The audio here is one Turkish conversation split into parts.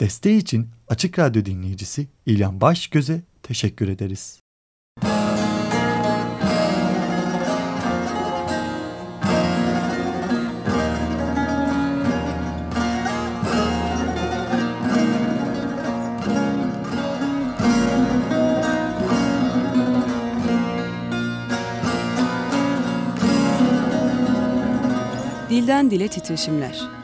Desteği için Açık Radyo dinleyicisi İlyan Başgöz'e teşekkür ederiz. Dilden Dile Titreşimler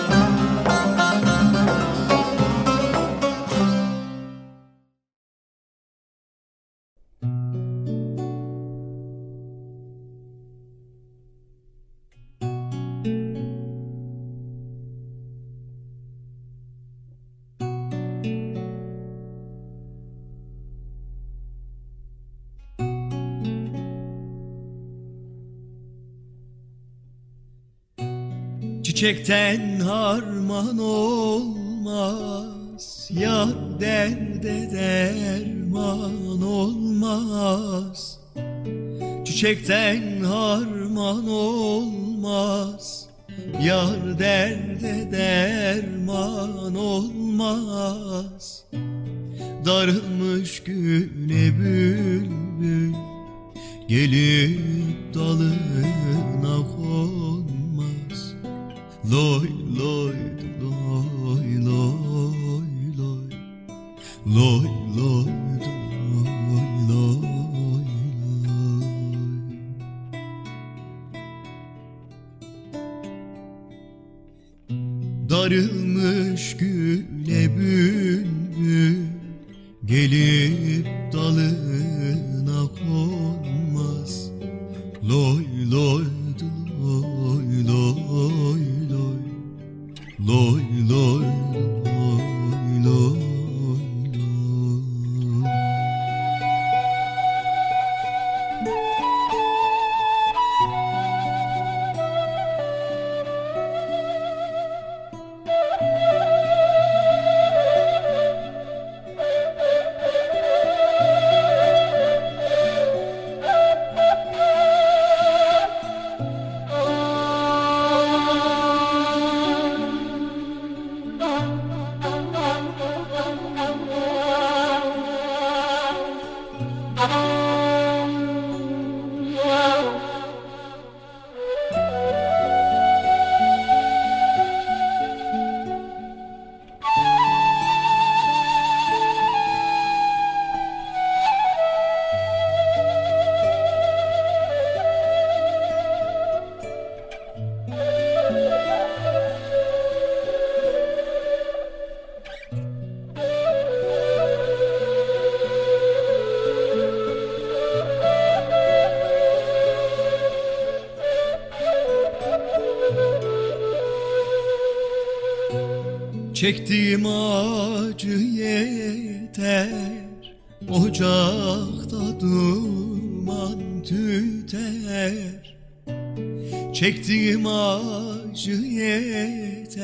Çiçekten harman olmaz Yar derde derman olmaz. Çiçekten harman olmaz Yar derde derman olmaz. Darılmış güne bülbül Gelip dalına konmaz Loy loy loy loy loy Loy loy loy loy. Darılmış Çektiğim acı yeter Ocakta duman tüter. Çektiğim acı yeter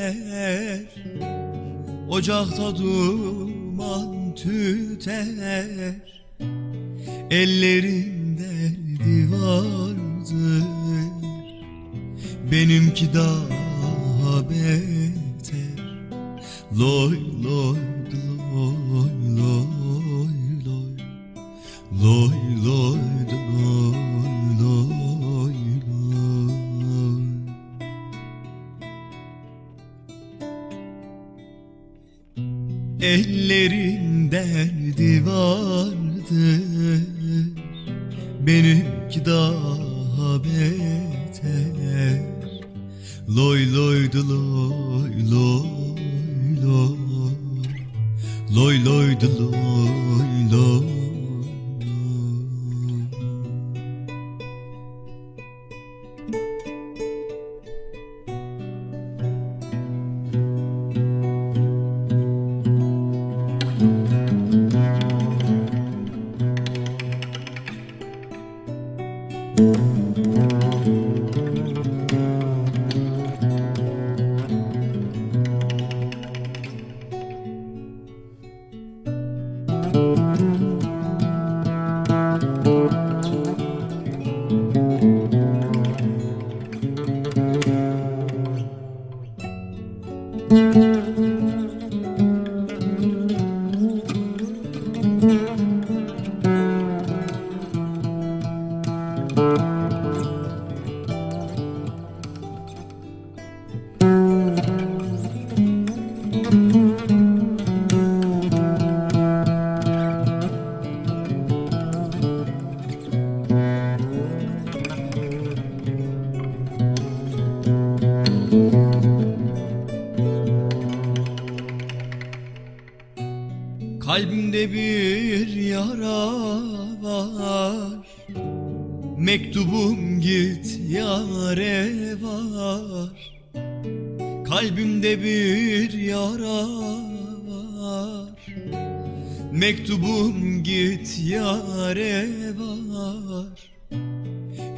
Ocakta duman tüter. Ellerin derdi Benimki daha beter Loy loy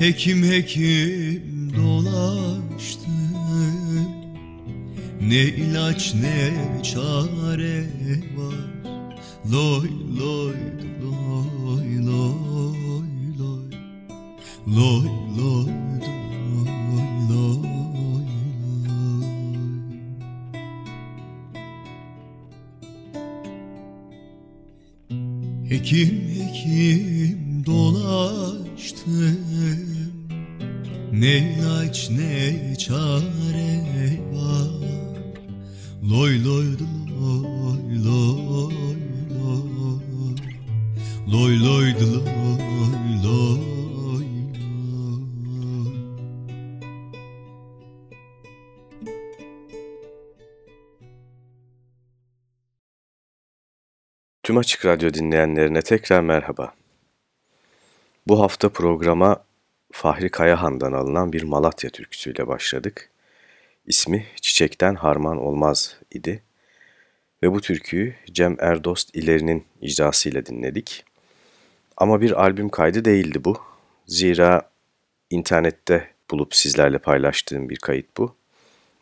Hekim hekim dolaştı. Ne ilaç ne çare var. Loy loy loy loy loy. Loy loy loy loy Hekim hekim Ne ilaç ne çare var? Loy loy loy loy loy Loy. Loy loy loy Tüm Açık Radyo dinleyenlerine tekrar merhaba. Bu hafta programa Fahri Kayahan'dan alınan bir Malatya türküsüyle başladık. İsmi Çiçekten Harman Olmaz idi. Ve bu türküyü Cem Erdost İleri'nin icrasıyla dinledik. Ama bir albüm kaydı değildi bu. Zira internette bulup sizlerle paylaştığım bir kayıt bu.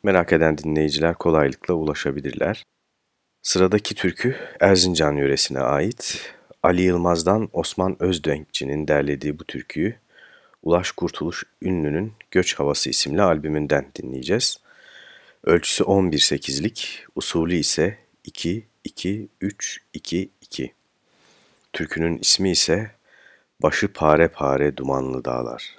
Merak eden dinleyiciler kolaylıkla ulaşabilirler. Sıradaki türkü Erzincan yöresine ait. Ali Yılmaz'dan Osman Özdenkçi'nin derlediği bu türküyü Ulaş Kurtuluş Ünlü'nün Göç Havası isimli albümünden dinleyeceğiz. Ölçüsü 11-8'lik, usulü ise 2-2-3-2-2. Türkünün ismi ise Başı Pare Pare Dumanlı Dağlar.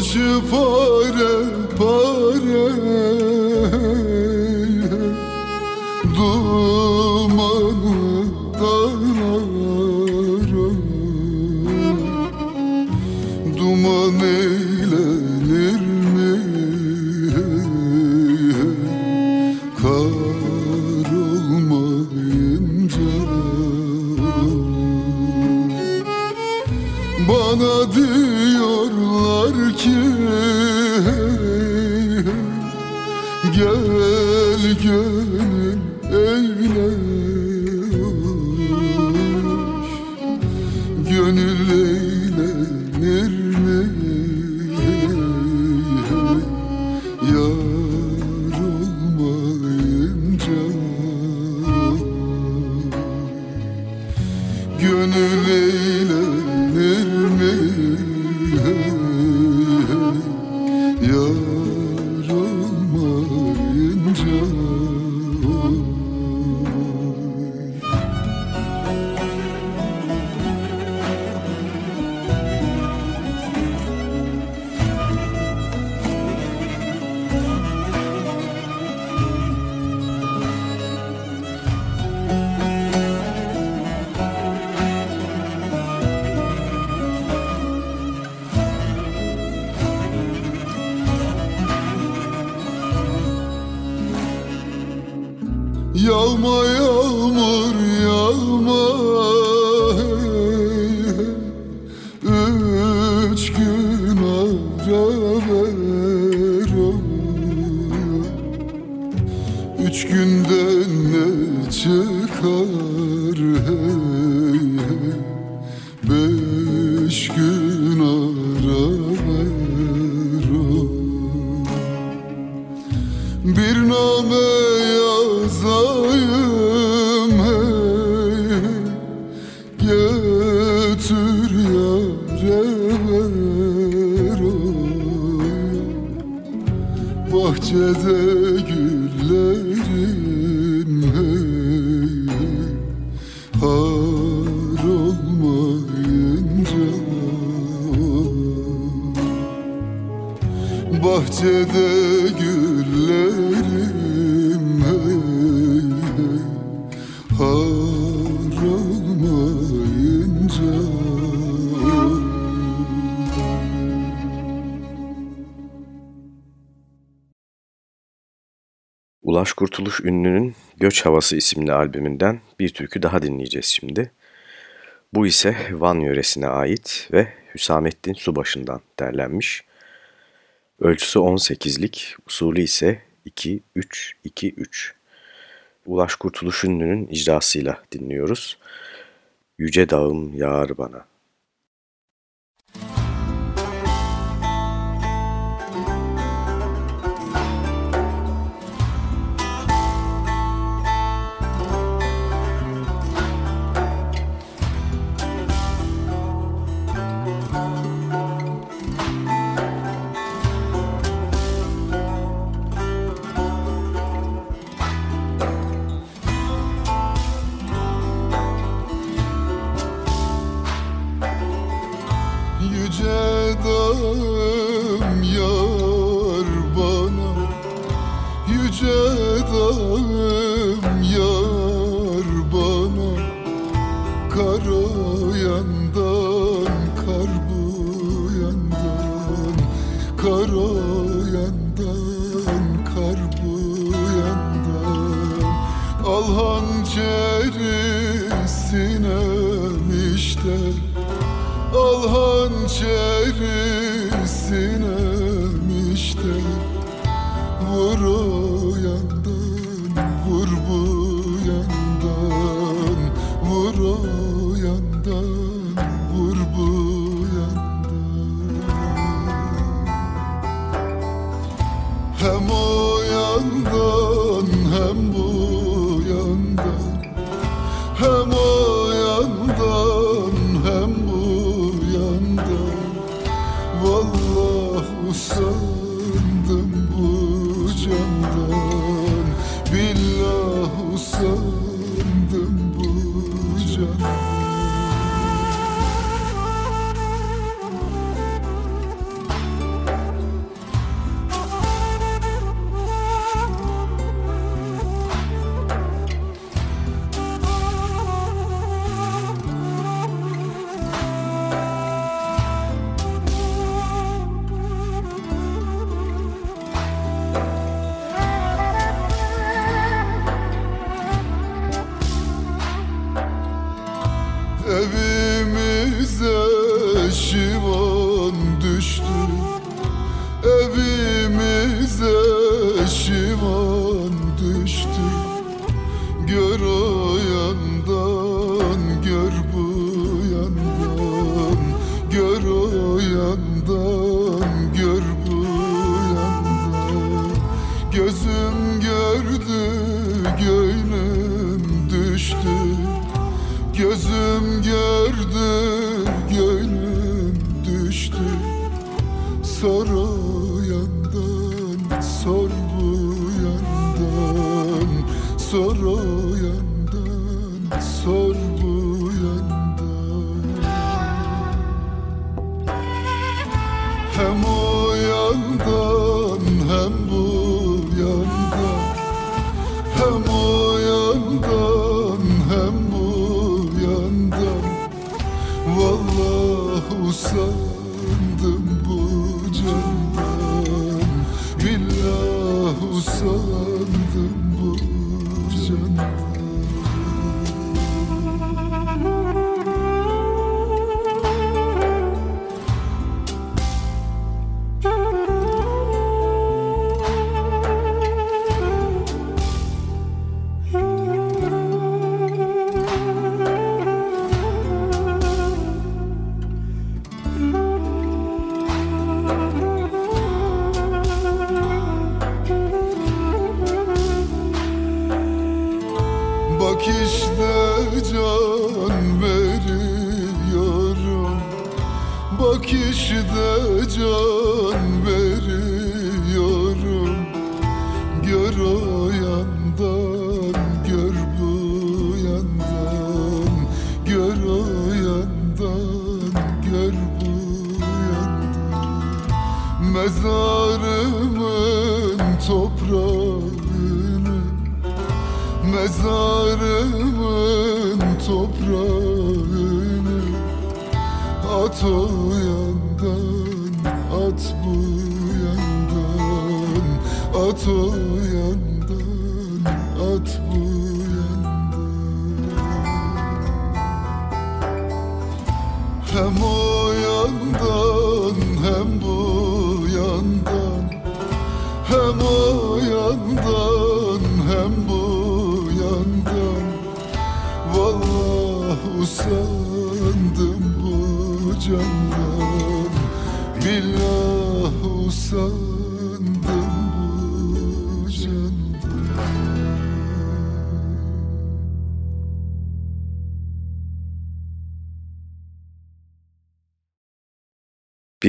Başı pare pare. Dumanı oh. Kış Havası isimli albümünden bir türkü daha dinleyeceğiz şimdi. Bu ise Van yöresine ait ve Hüsamettin Subaşı'ndan derlenmiş. Ölçüsü 18'lik, usulü ise 2-3-2-3. Ulaş Kurtuluş Ünlü'nün icrasıyla dinliyoruz. Yüce dağım yağar bana. kişide can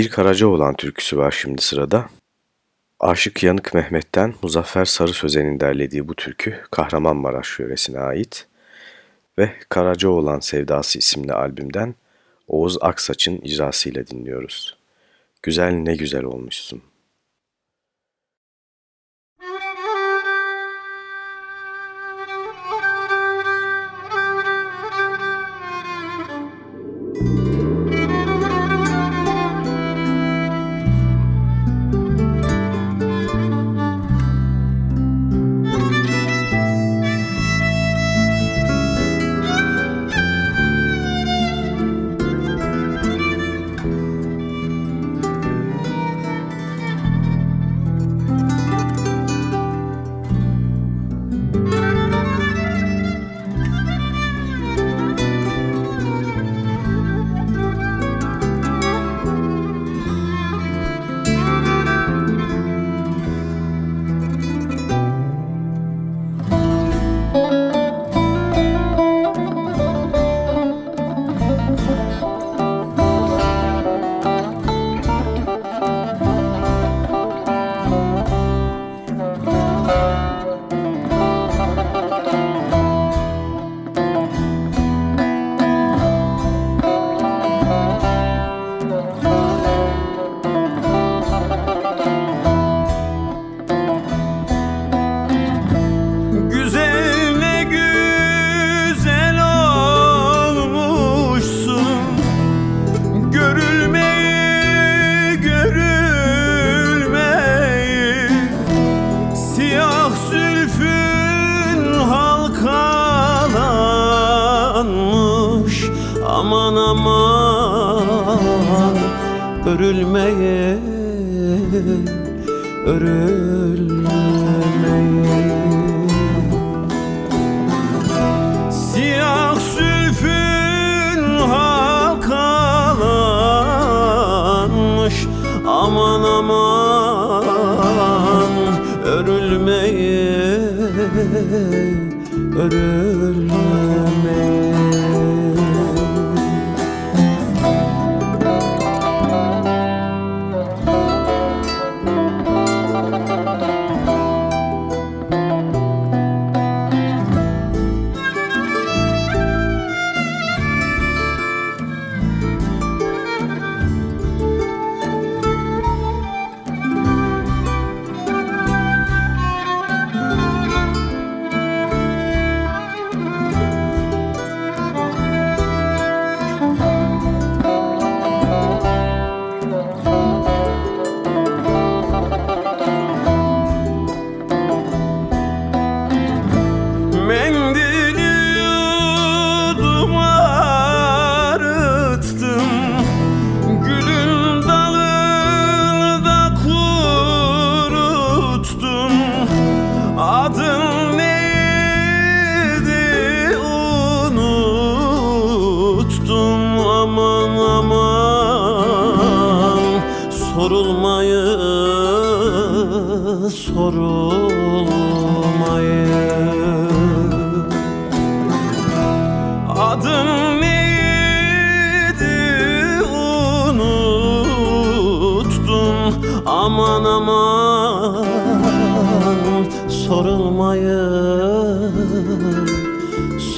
Bir Karaca olan türküsü var şimdi sırada. Aşık Yanık Mehmet'ten Muzaffer Sarı Sözen'in derlediği bu türkü Kahramanmaraş yöresine ait ve Karaca olan Sevdası isimli albümden Oğuz Aksaç'ın icrasıyla dinliyoruz. Güzel ne güzel olmuşsun.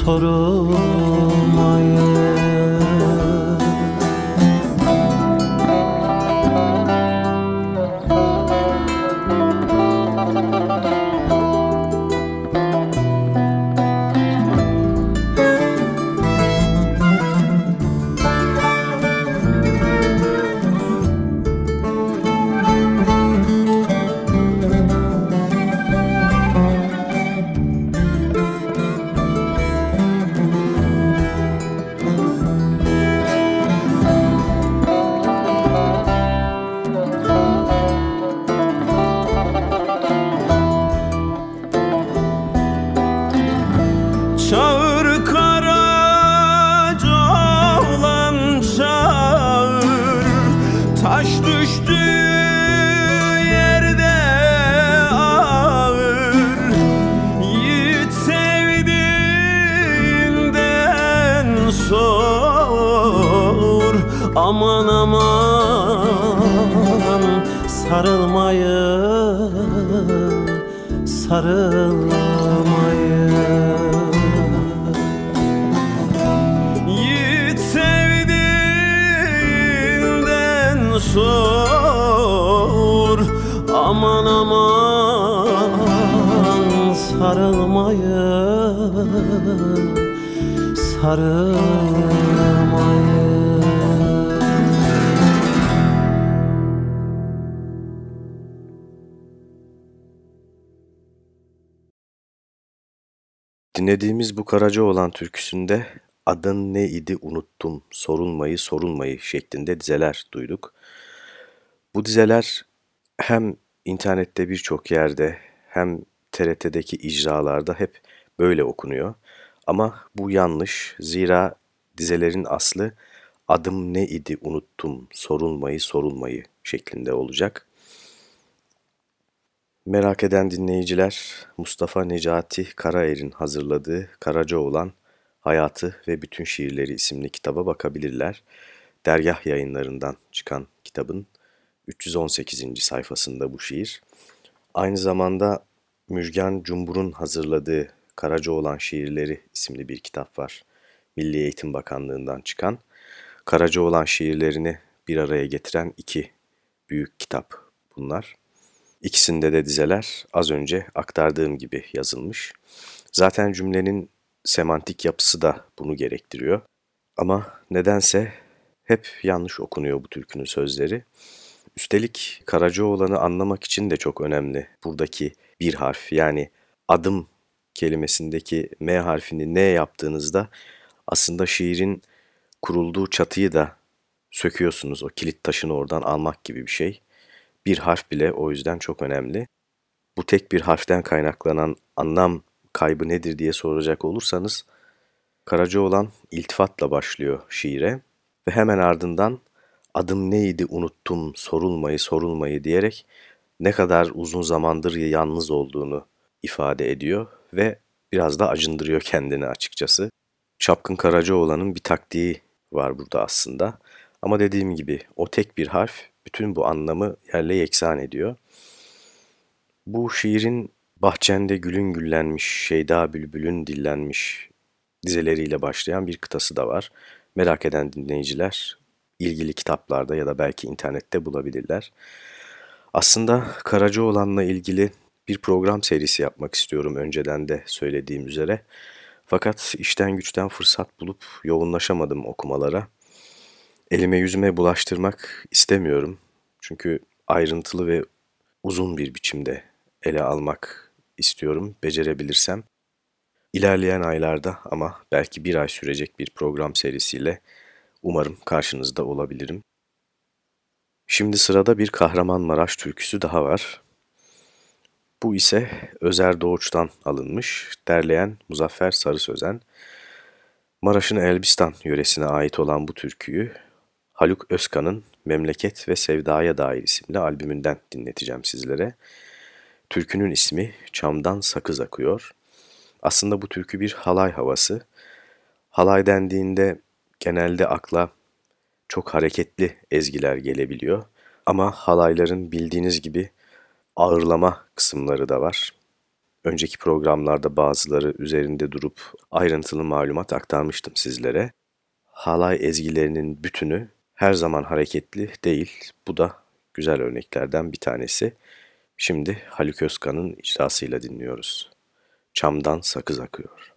Sorulmayı Karaca olan türküsünde adın ne idi unuttum, sorulmayı sorulmayı şeklinde dizeler duyduk. Bu dizeler hem internette birçok yerde hem TRT'deki icralarda hep böyle okunuyor. Ama bu yanlış. Zira dizelerin aslı adım ne idi unuttum, sorulmayı sorulmayı şeklinde olacak. Merak eden dinleyiciler Mustafa Necati Karaer'in hazırladığı Karaca olan Hayatı ve Bütün Şiirleri isimli kitaba bakabilirler. Dergah yayınlarından çıkan kitabın 318. sayfasında bu şiir. Aynı zamanda Müjgan Cumbur'un hazırladığı Karaca olan Şiirleri isimli bir kitap var. Milli Eğitim Bakanlığı'ndan çıkan. Karaca olan şiirlerini bir araya getiren iki büyük kitap bunlar. İkisinde de dizeler az önce aktardığım gibi yazılmış. Zaten cümlenin semantik yapısı da bunu gerektiriyor. Ama nedense hep yanlış okunuyor bu türkünün sözleri. Üstelik Karacaoğlan'ı anlamak için de çok önemli buradaki bir harf yani adım kelimesindeki M harfini ne yaptığınızda aslında şiirin kurulduğu çatıyı da söküyorsunuz. O kilit taşını oradan almak gibi bir şey. Bir harf bile o yüzden çok önemli. Bu tek bir harften kaynaklanan anlam kaybı nedir diye soracak olursanız Karacaoğlan iltifatla başlıyor şiire ve hemen ardından adım neydi unuttum sorulmayı sorulmayı diyerek ne kadar uzun zamandır yalnız olduğunu ifade ediyor ve biraz da acındırıyor kendini açıkçası. Çapkın Karacaoğlan'ın bir taktiği var burada aslında. Ama dediğim gibi o tek bir harf bütün bu anlamı yerle yeksan ediyor. Bu şiirin Bahçende gülün güllenmiş, Şeyda bülbülün dillenmiş dizeleriyle başlayan bir kıtası da var. Merak eden dinleyiciler ilgili kitaplarda ya da belki internette bulabilirler. Aslında Karacaoğlan'la ilgili bir program serisi yapmak istiyorum önceden de söylediğim üzere. Fakat işten güçten fırsat bulup yoğunlaşamadım okumalara. Elime yüzüme bulaştırmak istemiyorum. Çünkü ayrıntılı ve uzun bir biçimde ele almak istiyorum becerebilirsem. İlerleyen aylarda ama belki bir ay sürecek bir program serisiyle umarım karşınızda olabilirim. Şimdi sırada bir Kahramanmaraş türküsü daha var. Bu ise Özer Doğuç'tan alınmış, derleyen Muzaffer Sarı Sözen. Maraş'ın Elbistan yöresine ait olan bu türküyü Haluk Özkan'ın Memleket ve Sevdaya Dair isimli albümünden dinleteceğim sizlere. Türkünün ismi Çamdan Sakız Akıyor. Aslında bu türkü bir halay havası. Halay dendiğinde genelde akla çok hareketli ezgiler gelebiliyor. Ama halayların bildiğiniz gibi ağırlama kısımları da var. Önceki programlarda bazıları üzerinde durup ayrıntılı malumat aktarmıştım sizlere. Halay ezgilerinin bütünü her zaman hareketli değil. Bu da güzel örneklerden bir tanesi. Şimdi Haluk Özkan'ın icrasıyla dinliyoruz. Çamdan sakız akıyor.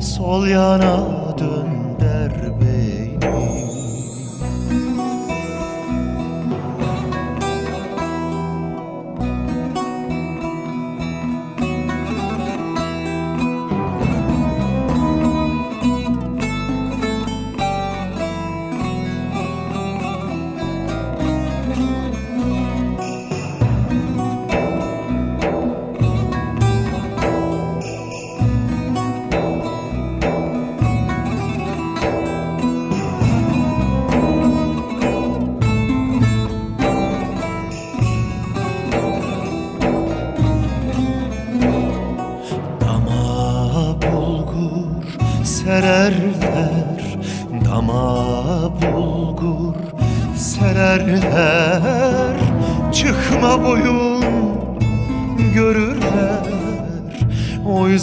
Sol yana dönder beni.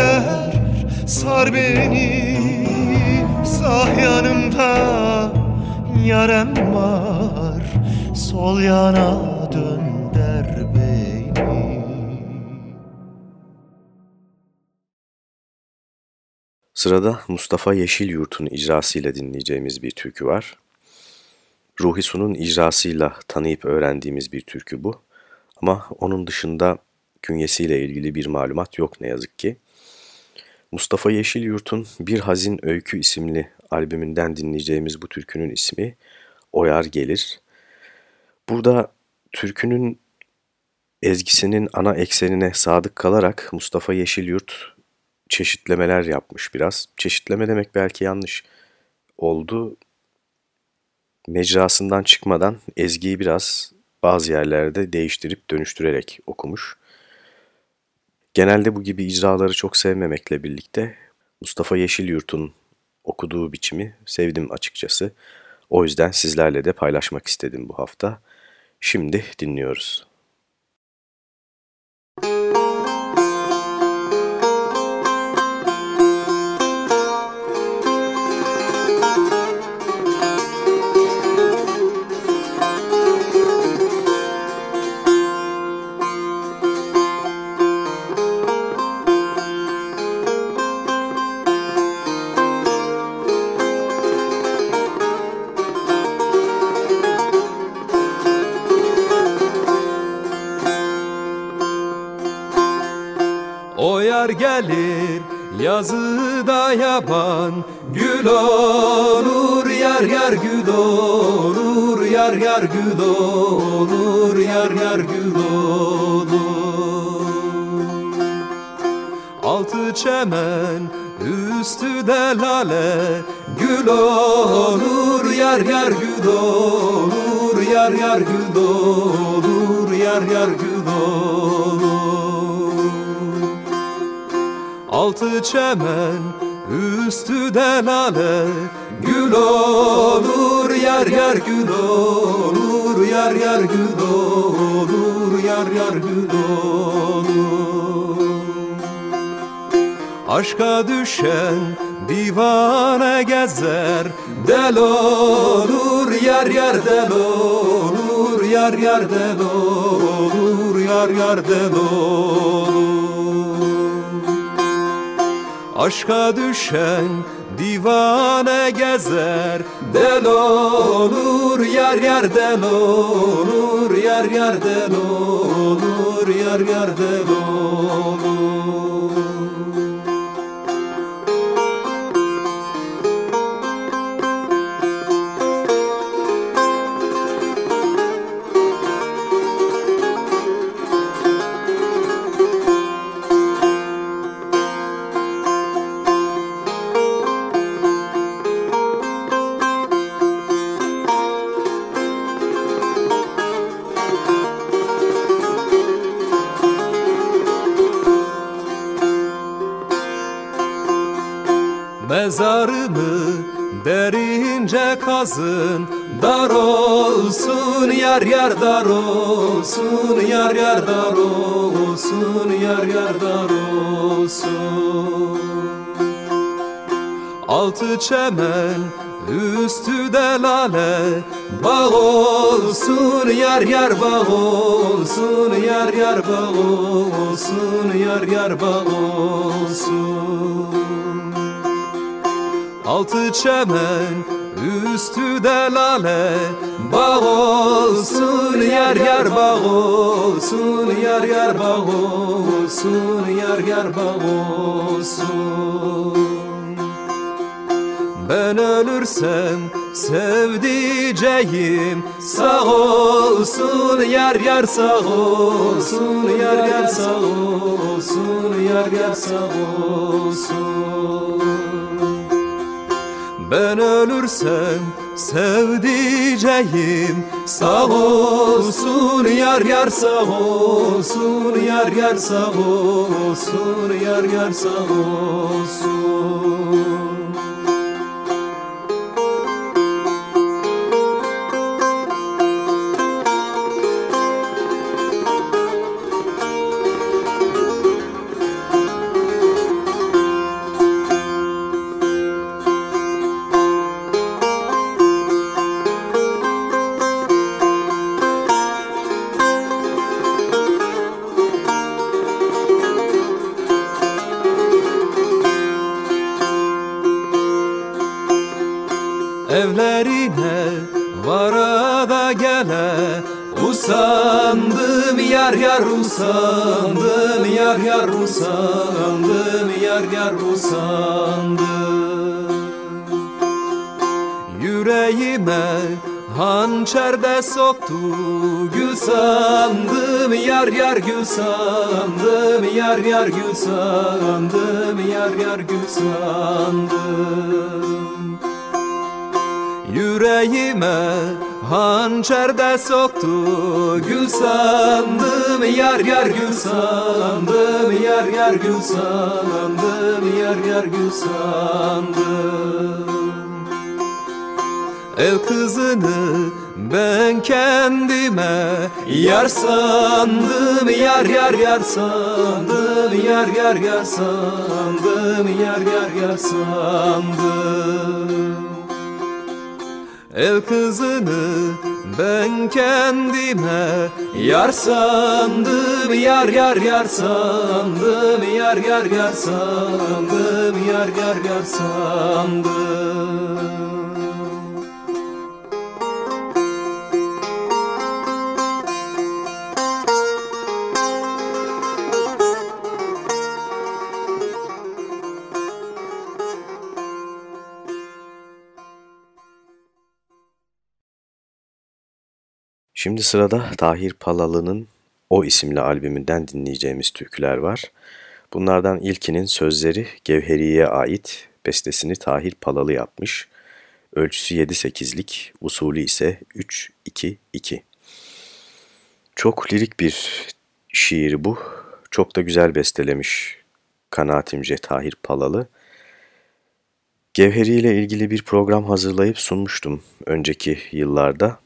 dönder Sar beni sağ yanımda Yarem var sol yana dönder beni Sırada Mustafa Yeşilyurt'un icrasıyla dinleyeceğimiz bir türkü var. Ruhi Su'nun icrasıyla tanıyıp öğrendiğimiz bir türkü bu. Ama onun dışında künyesiyle ilgili bir malumat yok ne yazık ki. Mustafa Yeşilyurt'un Bir Hazin Öykü isimli albümünden dinleyeceğimiz bu türkünün ismi Oyar Gelir. Burada türkünün ezgisinin ana eksenine sadık kalarak Mustafa Yeşilyurt çeşitlemeler yapmış biraz. Çeşitleme demek belki yanlış oldu. Mecrasından çıkmadan ezgiyi biraz bazı yerlerde değiştirip dönüştürerek okumuş. Genelde bu gibi icraları çok sevmemekle birlikte Mustafa Yeşilyurt'un okuduğu biçimi sevdim açıkçası. O yüzden sizlerle de paylaşmak istedim bu hafta. Şimdi dinliyoruz. Gelir yazıda yaban. Gül olur yar yar gül olur. Yar yar gül olur Yar yar gül olur. Altı çemen üstü de lale. Gül olur yar yar gül olur. Yar yar gül olur Yar yar gül olur Altı çemen üstü de lale Gül olur yar yar gül olur Yar yar gül olur Yar yar gül olur. Aşka düşen divane gezer Del olur yar yar del olur Yar yar del olur Yar yar del olur Aşka düşen divane gezer Del olur yar yar del olur Yar yar del olur Yar yar del olur Mezarımı derince kazın. Dar olsun yar yar dar olsun Yar yar dar olsun Yar yar dar olsun. Altı çemen üstü de lale Bağ olsun yar yar bağ olsun Yar yar bağ olsun Yar yar bağ olsun Altı çemen üstü de lale. Bağ olsun yar yar bağ olsun Yar yar bağ olsun Yar yar bağ olsun. Ben ölürsem sevdiceğim Sağ olsun yar yar sağ olsun Yar yar sağ olsun Yar yar sağ olsun ben ölürsem sevdiceğim. Sağ olsun yar yar sağ olsun Yar yar sağ olsun Yar yar sağ olsun varada gele Usandım yar yar usandım Yar yar usandım Yar yar usandım. Yüreğime hançer de soktu Gül sandım yar yar gül sandım Yar yar gül sandım Yar yar gül sandım Yüreğime Hançerde soktu. Gül sandım Yar yar gül sandım Yar yar gül sandım Yar yar gül sandım. El kızını ben kendime yar sandım Yar yar yar sandım Yar yar yar sandım Yar yar yar sandım El kızını ben kendime yar sandım Yar yar yar sandım Yar yar yar sandım Yar yar yar sandım Şimdi sırada Tahir Palalı'nın O isimli albümünden dinleyeceğimiz türküler var. Bunlardan ilkinin sözleri Gevheri'ye ait, bestesini Tahir Palalı yapmış. Ölçüsü 7-8'lik, usulü ise 3-2-2. Çok lirik bir şiir bu. Çok da güzel bestelemiş kanaatimce Tahir Palalı. Gevheri ile ilgili bir program hazırlayıp sunmuştum önceki yıllarda.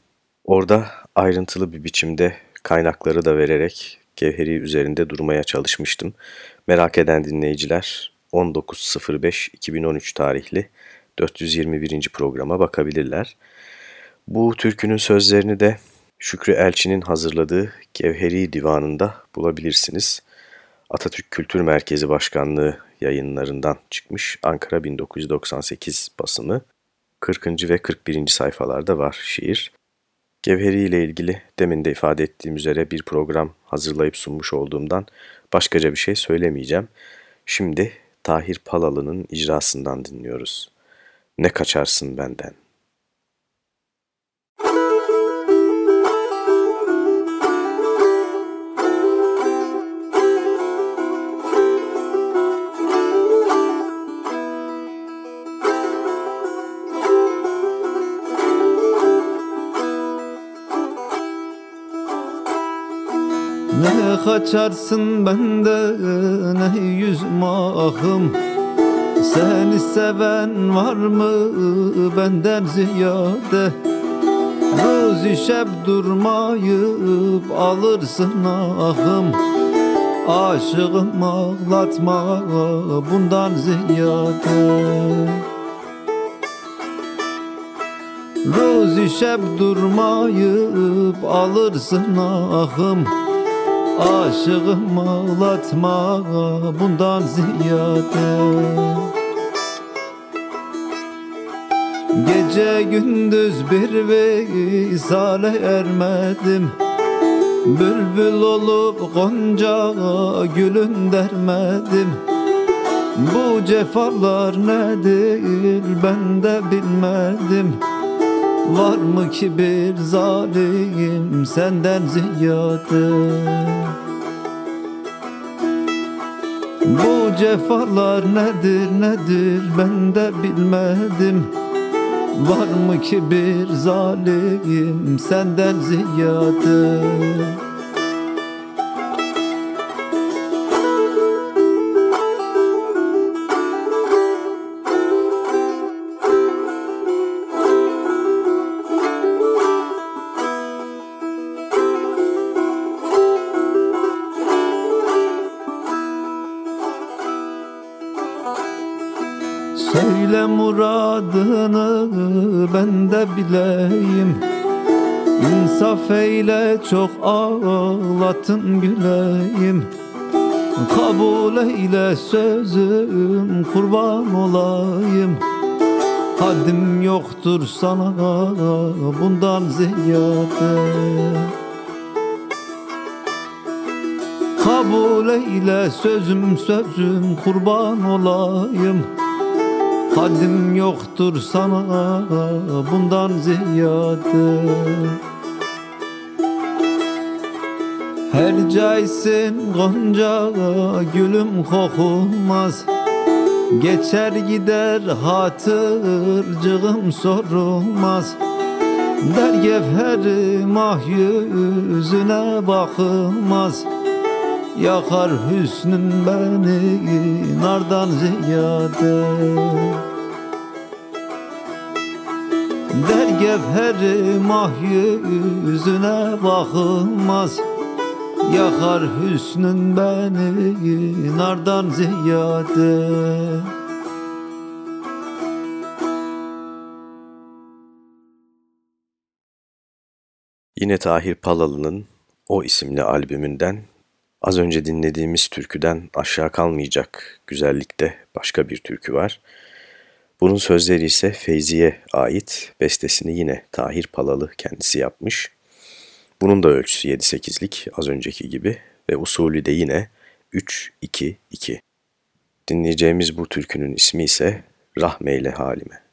Orada ayrıntılı bir biçimde kaynakları da vererek Gevheri üzerinde durmaya çalışmıştım. Merak eden dinleyiciler 19.05.2013 tarihli 421. programa bakabilirler. Bu türkünün sözlerini de Şükrü Elçi'nin hazırladığı Gevheri Divanı'nda bulabilirsiniz. Atatürk Kültür Merkezi Başkanlığı yayınlarından çıkmış Ankara 1998 basımı. 40. ve 41. sayfalarda var şiir. Gevheri ile ilgili demin de ifade ettiğim üzere bir program hazırlayıp sunmuş olduğumdan başkaca bir şey söylemeyeceğim. Şimdi Tahir Palalı'nın icrasından dinliyoruz. Ne kaçarsın benden? Ne kaçarsın benden ey yüzüm ahım? Seni seven var mı benden ziyade? Göz işep durmayıp alırsın ahım. Aşığım ağlatma bundan ziyade. Roz işep durmayıp alırsın ahım Aşığım ağlatma bundan ziyade. Gece gündüz bir visale ermedim. Bülbül olup gonca gülün dermedim. Bu cefalar nedir ben de bilmedim Var mı ki bir zalim senden ziyade? Bu cefalar nedir nedir ben de bilmedim. Var mı ki bir zalim senden ziyade muradını ben de bileyim. İnsaf eyle çok ağlatın güleyim Kabul eyle sözüm kurban olayım. Haddim yoktur sana bundan ziyade. Kabul eyle sözüm sözüm kurban olayım Haddim yoktur sana bundan ziyade. Her caysin gonca gülüm kokulmaz Geçer gider hatırcığım sorulmaz. Der gevheri mah yüzüne bakılmaz Yakar hüsnün beni nardan ziyade. Der gevheri mah yüzüne bakılmaz. Yakar hüsnün beni nardan ziyade. Yine Tahir Palalı'nın O isimli albümünden az önce dinlediğimiz türküden aşağı kalmayacak güzellikte başka bir türkü var. Bunun sözleri ise Feyzi'ye ait, bestesini yine Tahir Palalı kendisi yapmış. Bunun da ölçüsü 7-8'lik az önceki gibi ve usulü de yine 3-2-2. Dinleyeceğimiz bu türkünün ismi ise Rahmeyle Halime.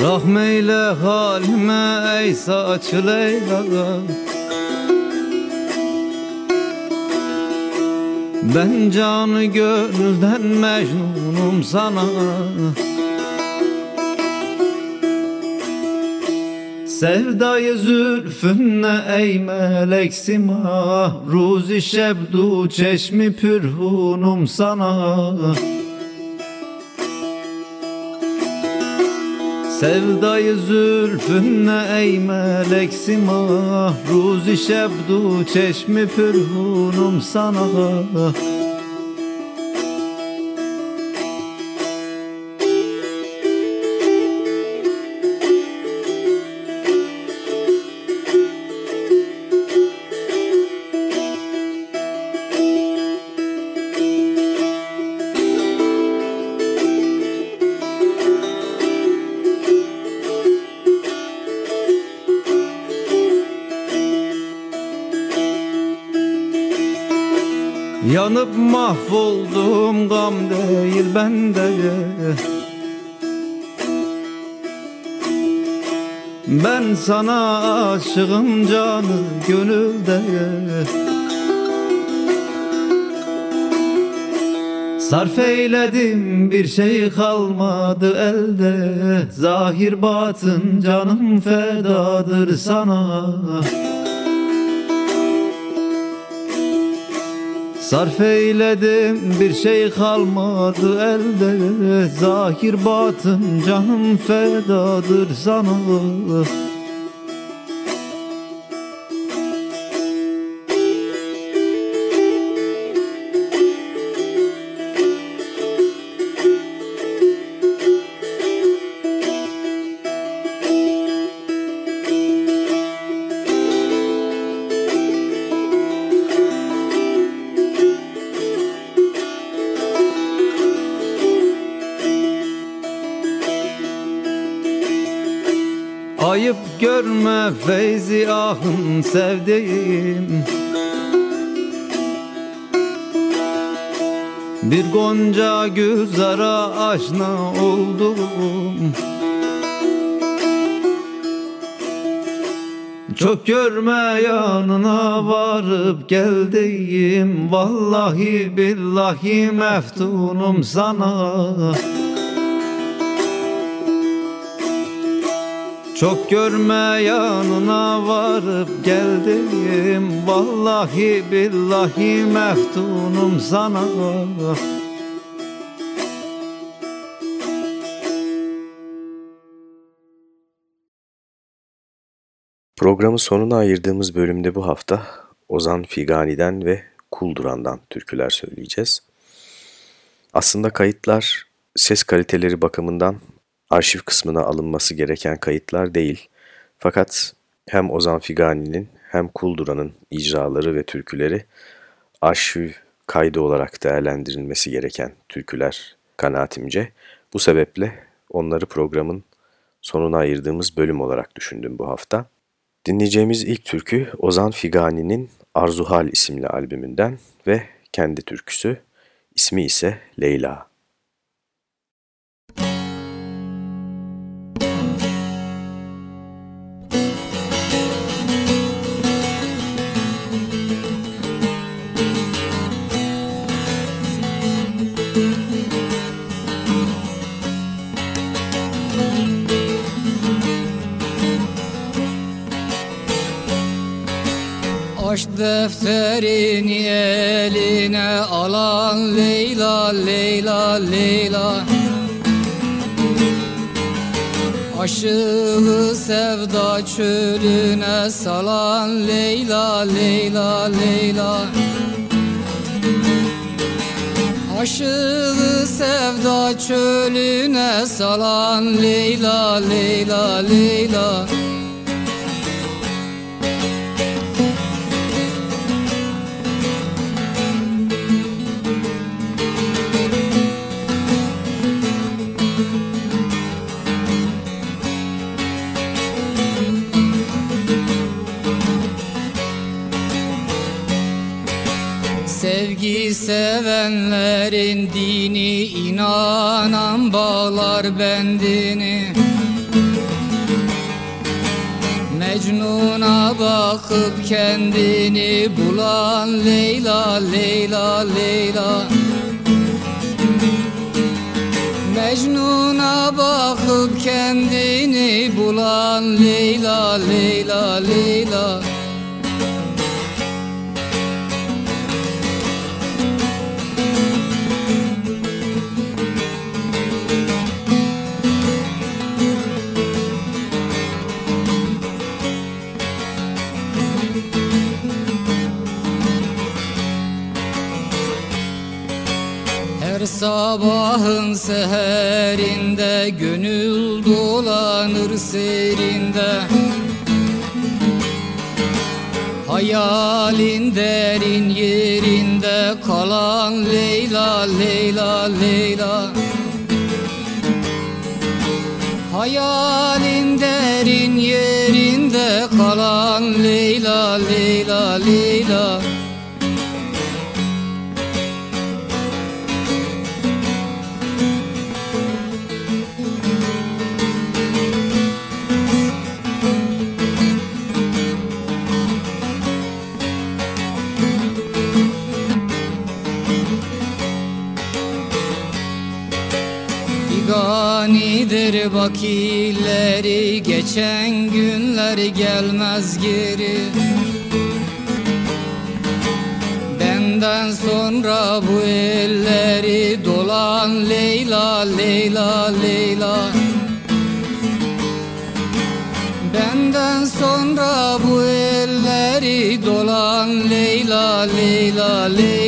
Rahmeyle halime ey saçı Leyla. Ben canı gönülden mecnunum sana. Sevdayı zülfünle ey melek sima. Ruzi şebdu çeşmi pürhunum sana Sevdayı zülfünle ey melek sima Ruzi şebdu çeşmi pürhunum sana mahvoldum gam değil bende Ben sana aşığım canı gönülde Sarf eyledim bir şey kalmadı elde. Zahir batın canım fedadır sana Sarf eyledim bir şey kalmadı elde. Zahir batın canım fedadır sana feyzi ahın sevdiğim. Bir gonca güzara aşna oldum. Çok görme yanına varıp geldiğim. Vallahi billahi meftunum sana Çok görme yanına varıp geldim Vallahi billahi meftunum sana Programın sonuna ayırdığımız bölümde bu hafta Ozan Figani'den ve Kulduran'dan türküler söyleyeceğiz. Aslında kayıtlar ses kaliteleri bakımından arşiv kısmına alınması gereken kayıtlar değil. Fakat hem Ozan Figani'nin hem Kuldura'nın icraları ve türküleri arşiv kaydı olarak değerlendirilmesi gereken türküler kanaatimce. Bu sebeple onları programın sonuna ayırdığımız bölüm olarak düşündüm bu hafta. Dinleyeceğimiz ilk türkü Ozan Figani'nin Arzuhal isimli albümünden ve kendi türküsü, ismi ise Leyla. Defterini eline alan Leyla, Leyla, Leyla. Aşığı sevda çölüne salan Leyla, Leyla, Leyla. Aşığı sevda çölüne salan Leyla, Leyla, Leyla. Sevgi sevenlerin dini inanan bağlar bendini. Mecnun'a bakıp kendini bulan Leyla, Leyla, Leyla. Mecnun'a bakıp kendini bulan Leyla, Leyla, Leyla. Her sabahın seherinde Gönül dolanır serinde. Hayalin derin yerinde Kalan Leyla, Leyla, Leyla. Hayalin derin yerinde Kalan Leyla, Leyla, Leyla Bakileri Geçen günler gelmez geri. Benden sonra bu elleri dolan Leyla, Leyla, Leyla. Benden sonra bu elleri dolan Leyla, Leyla, Leyla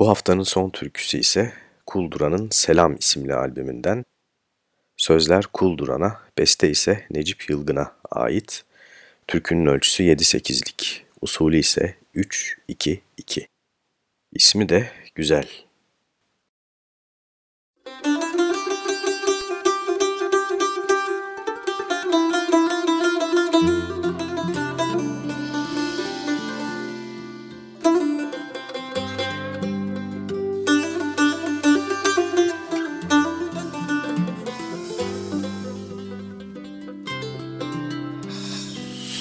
Bu haftanın son türküsü ise Kuldura'nın Selam isimli albümünden. Sözler Kuldura'na, beste ise Necip Yılgın'a ait. Türkünün ölçüsü 7-8'lik, usulü ise 3-2-2. İsmi de güzel.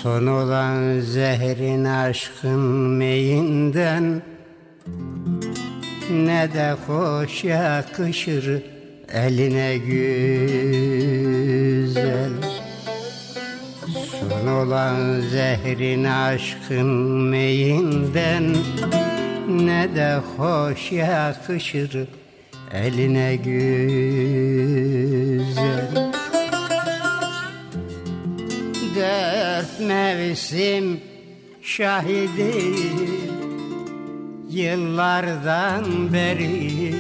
Son olan zehrin aşkın meyinden Ne de hoş yakışır eline güzel. Son olan zehrin aşkın meyinden Ne de hoş yakışır eline güzel mevsim şahidi. Yıllardan beri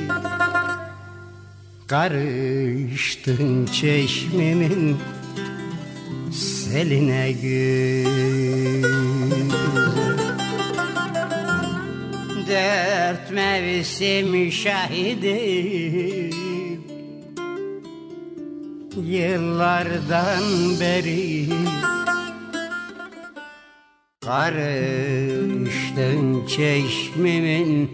Karıştın çeşmemin seline güzel Dört mevsim şahidi. Yıllardan beri Karıştın çeşmemin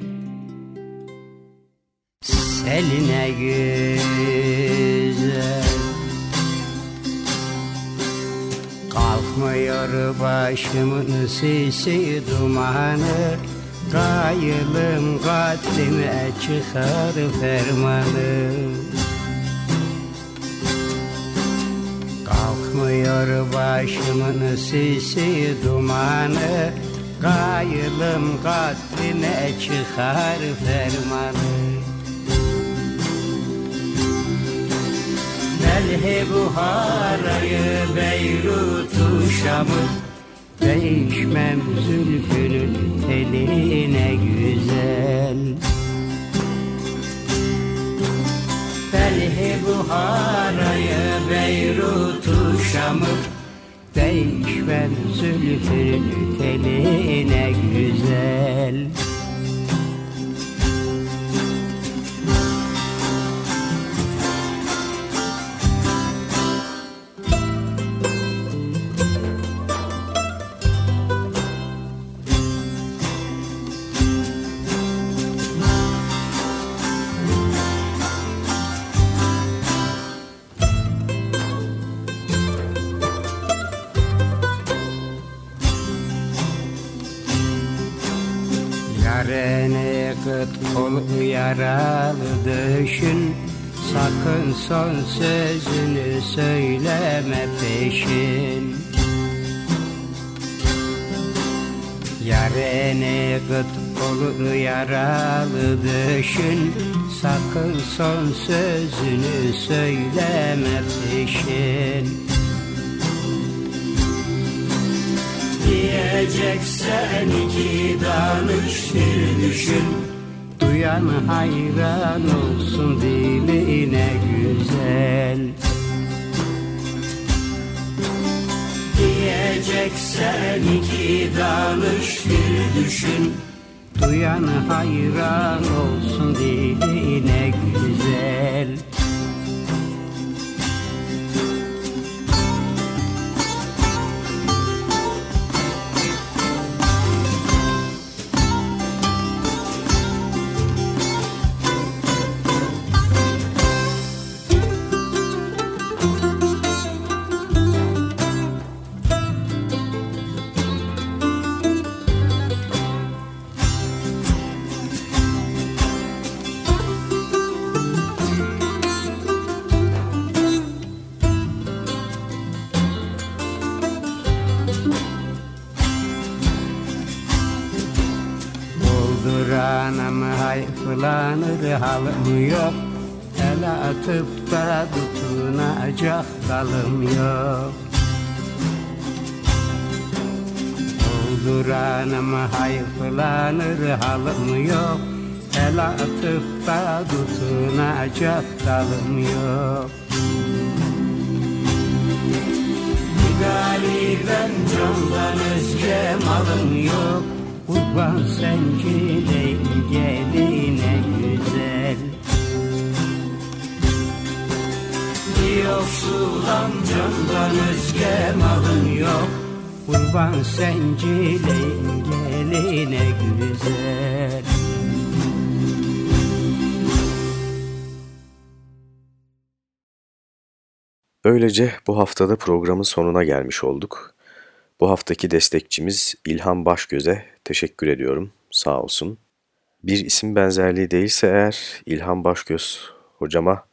seline güzel. Kalkmıyor başımın sisi dumanı Kayılım kaddime çıkar fermanı Kalkmıyor başımın sisi dumanı. Kayılım kaddime çıkar fermanı. Delhi Buhara'yı Beyrut'u Şam'ı. Değişmem zülfünün teline güzel Buhara'yı Beyrut'u Şam'ı. Değişmem zülfünün teline güzel Yarene kıt kolu yaralı düşün Sakın son sözünü söyleme peşin. Yarene kıt kolu yaralı düşün Sakın son sözünü söyleme peşin Diyeceksen iki danış bir düşün. Duyan hayran olsun diline güzel. Diyeceksen iki danış bir düşün. Duyan hayran olsun diline güzel halım yok. El atıp da tutunacak dalım yok. Bulduranım hayflanır halım yok. El atıp da tutunacak dalım yok. Galibem candan özge malım yok Kurban sencileyim geline güzel. Yoksul amcamdan özge malın yok. Kurban sencileyim geline güzel. Böylece bu haftada programın sonuna gelmiş olduk. Bu haftaki destekçimiz İlhan Başgöz'e teşekkür ediyorum. Sağ olsun. Bir isim benzerliği değilse eğer İlhan Başgöz hocama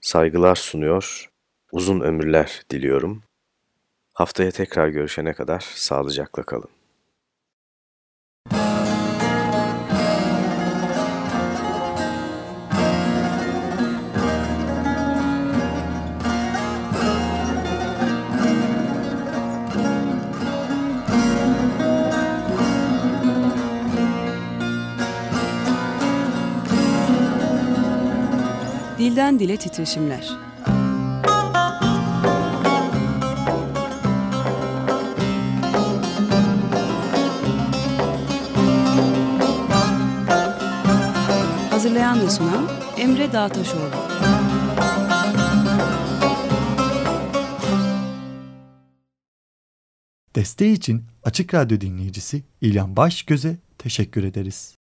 saygılar sunuyor, uzun ömürler diliyorum. Haftaya tekrar görüşene kadar sağlıcakla kalın. Dilden dile titreşimler. Hazırlayan ve sunan Emre Dağtaşoğlu. Desteği için Açık Radyo dinleyicisi İlyan Başgöz'e teşekkür ederiz.